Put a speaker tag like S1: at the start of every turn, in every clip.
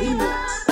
S1: Remix.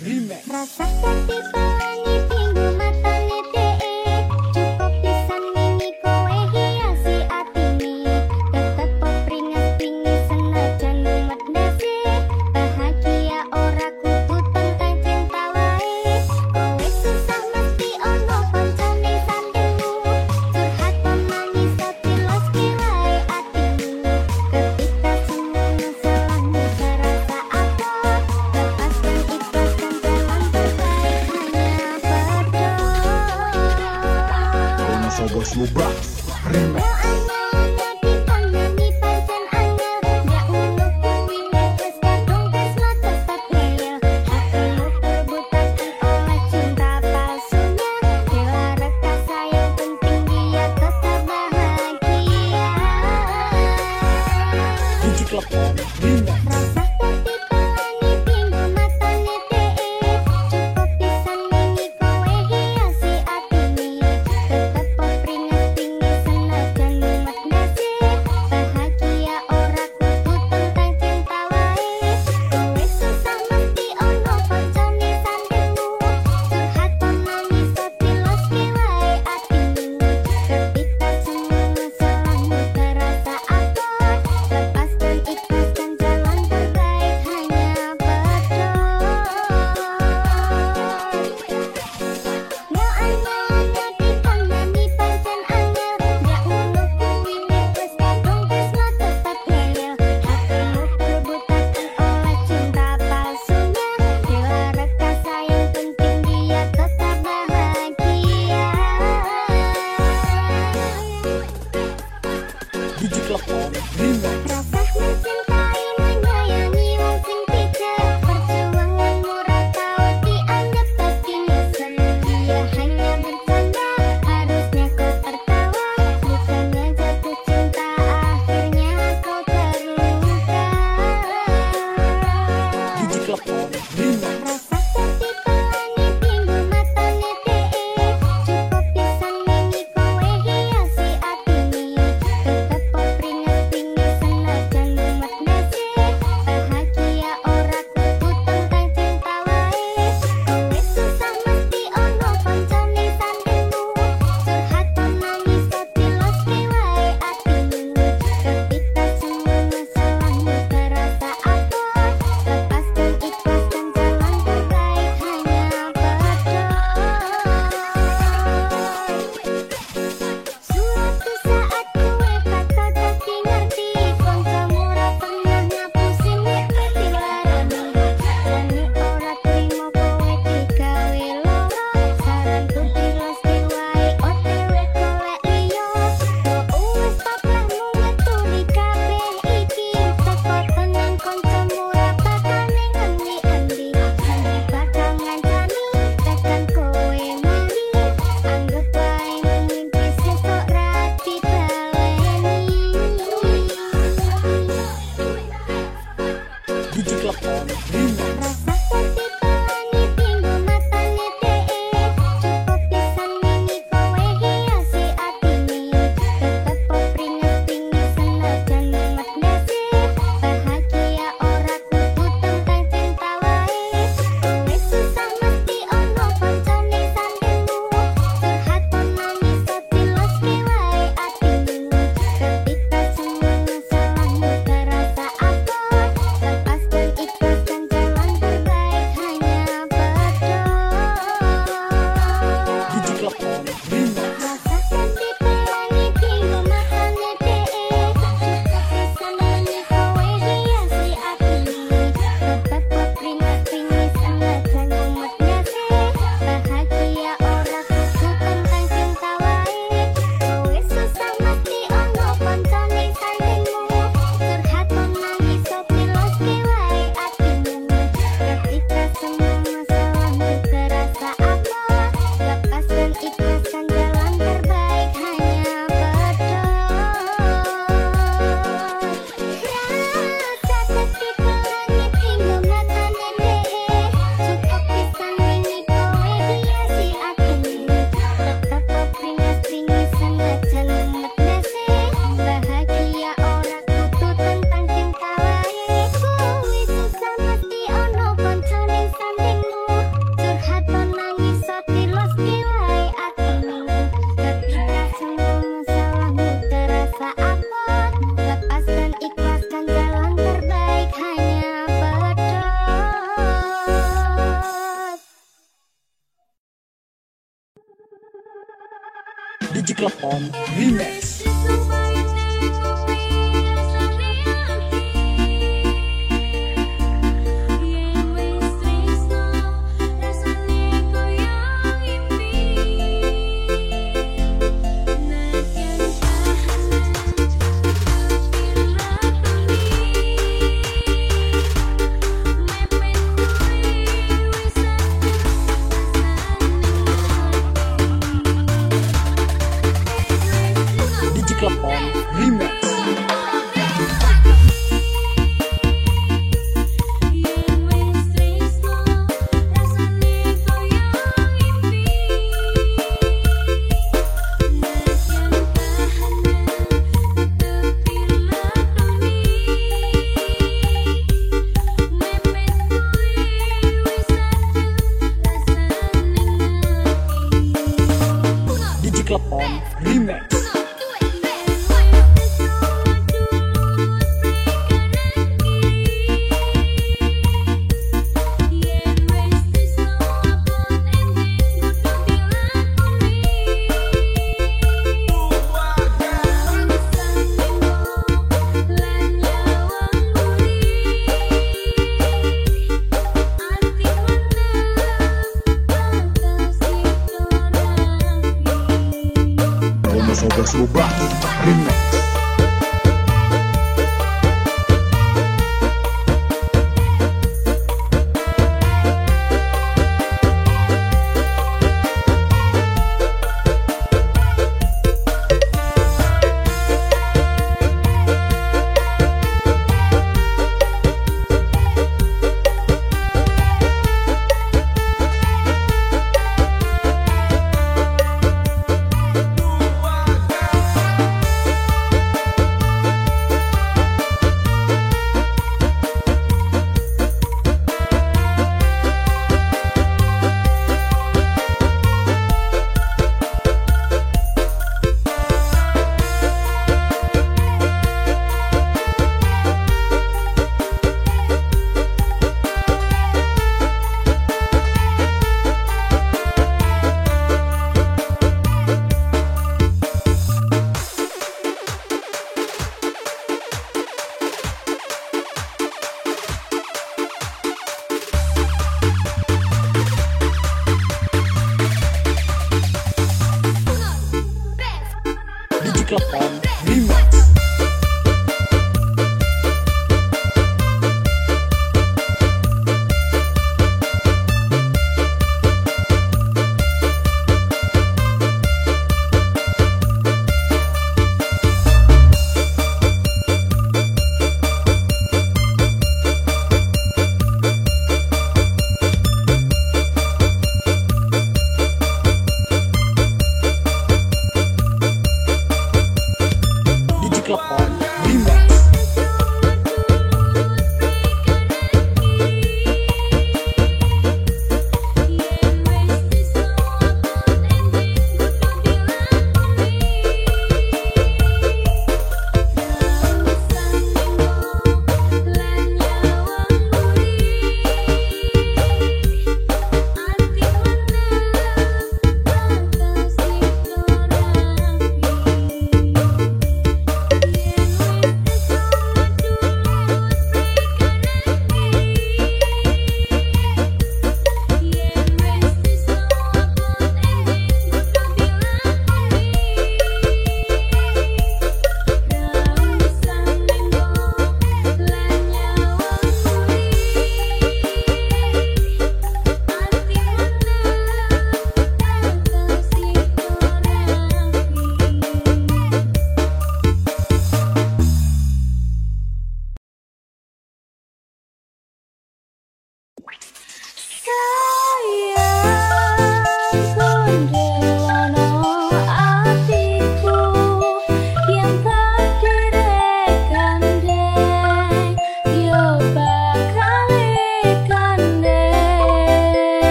S1: Remix
S2: Klepon Remix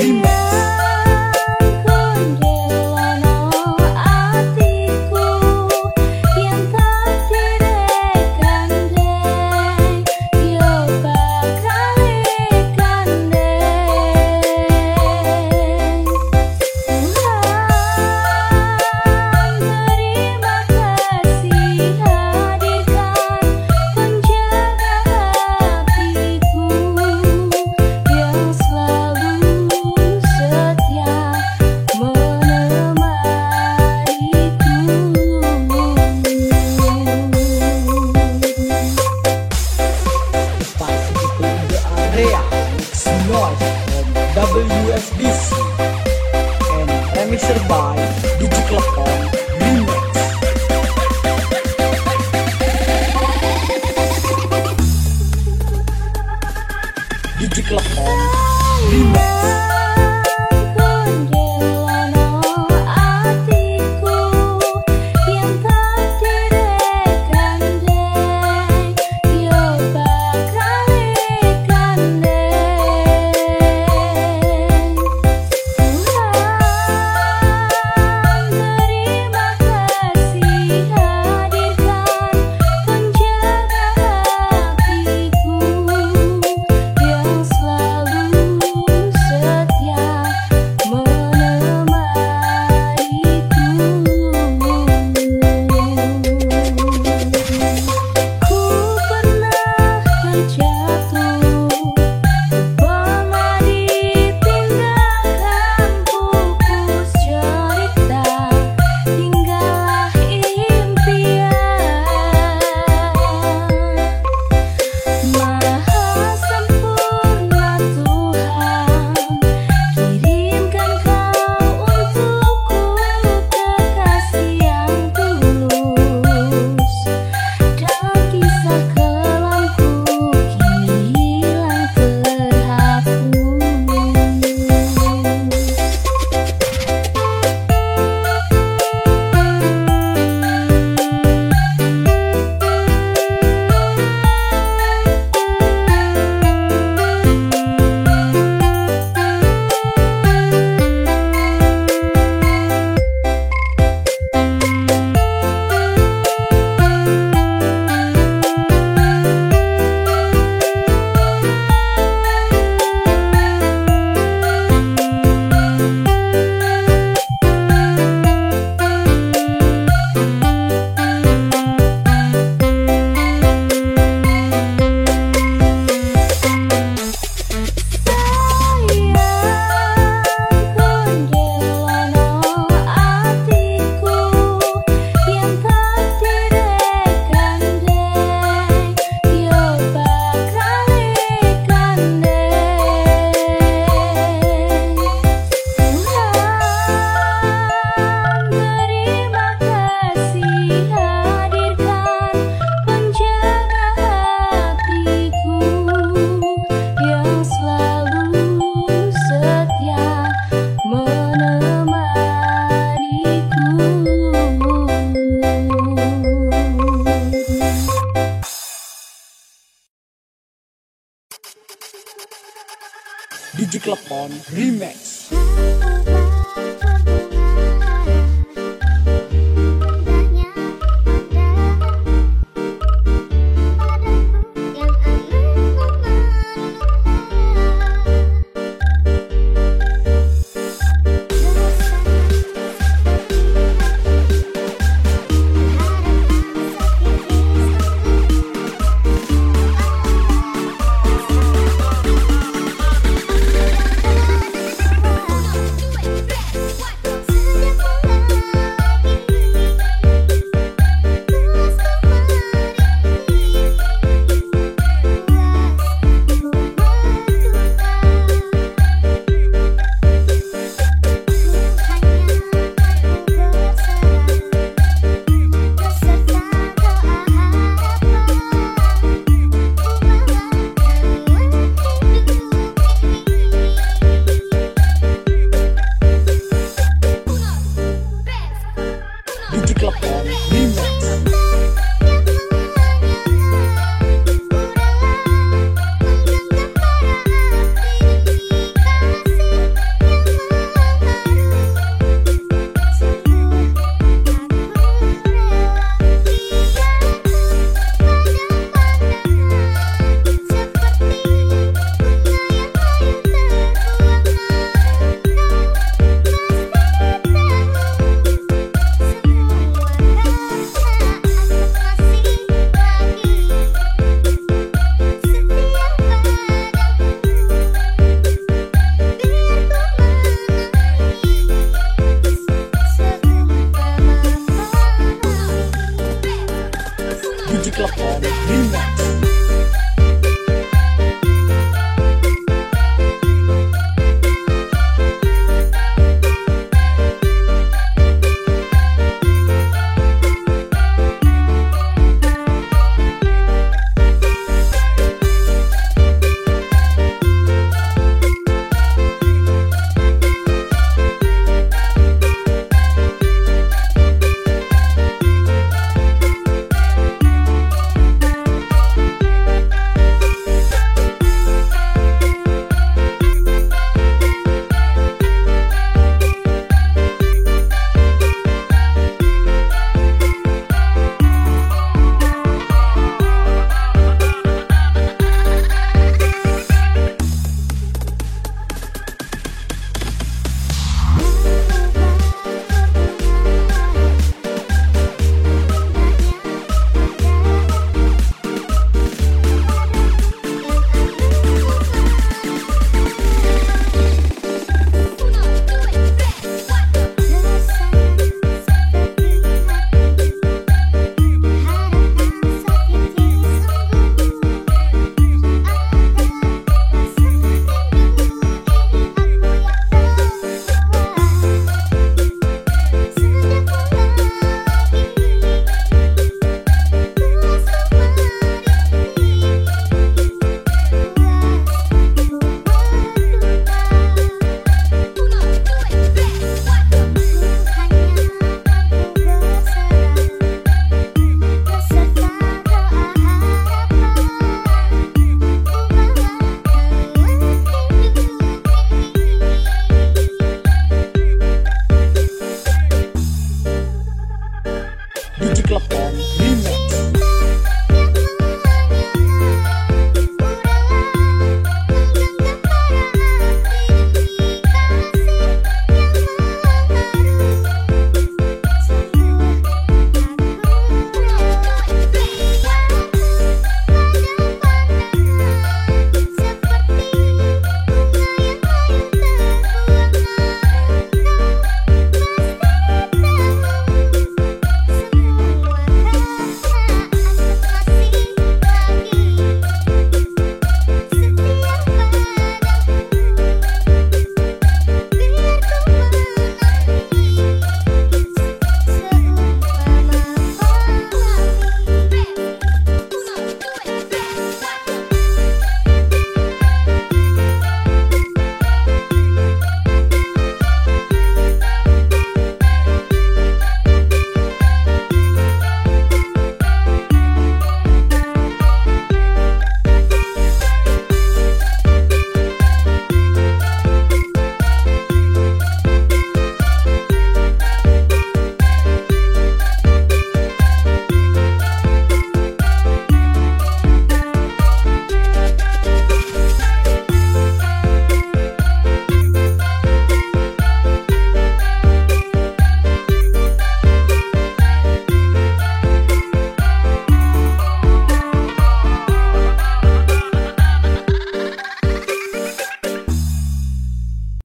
S2: Limão.